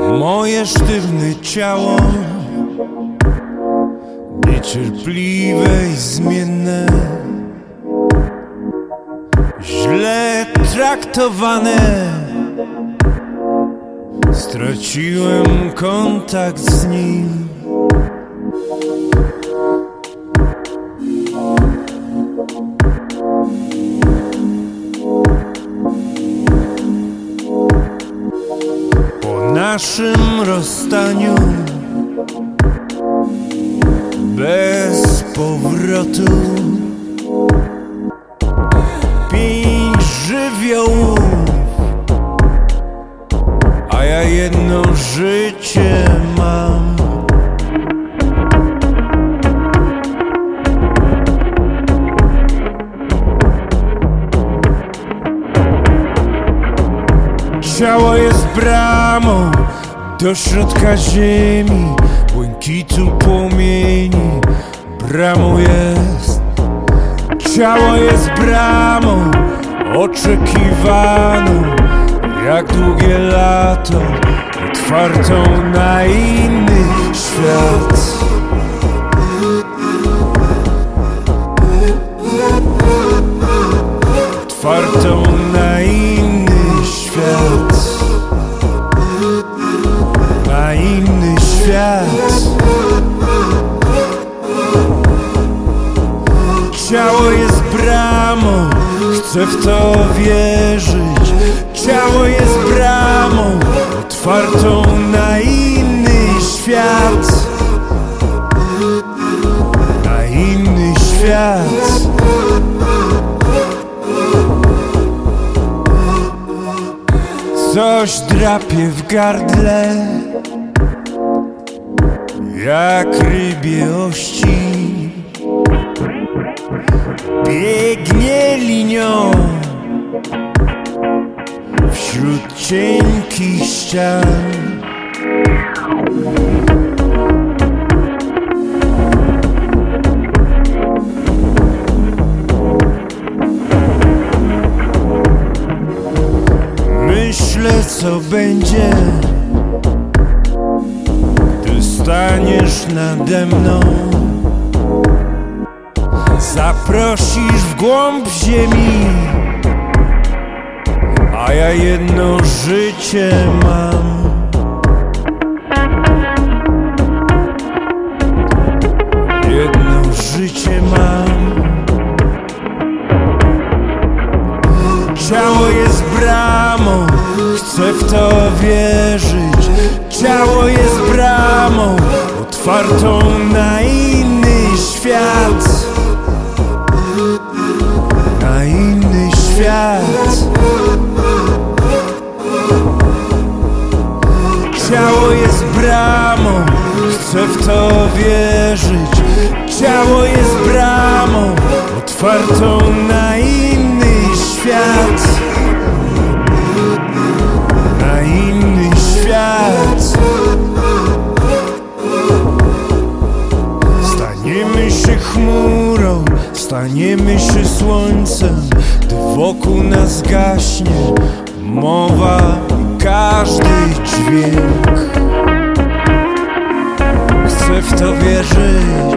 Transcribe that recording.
Moje sztywne ciało Niecierpliwe i zmienne. Źle traktowane. Straciłem kontakt z nim naszym rozstaniu. Bez powrotu. Pięć żywiołów. A ja jedno życie mam. Ciało jest bramą do środka ziemi Błękitu płomieni Bramą jest. Ciało jest bramą oczekiwaną Jak długie lato Otwartą na inny świat. Otwartą świat. Ciało jest bramą, chcę w to wierzyć. Ciało jest bramą, otwartą na inny świat. Na inny świat. Coś drapie w gardle Jak rybie ości. Biegnie linią Wśród cienkich ścian. Myślę co będzie staniesz nade mną. Zaprosisz w głąb ziemi A ja jedno życie mam. Jedno życie mam. Ciało jest bramą, chcę w to wierzyć. Ciało jest otwartą na inny świat. Na inny świat. Ciało jest bramą, chcę w to wierzyć. Ciało jest bramą, otwartą na chmurą, staniemy się słońcem Gdy wokół nas gaśnie mowa i każdy dźwięk. Chcę w to wierzyć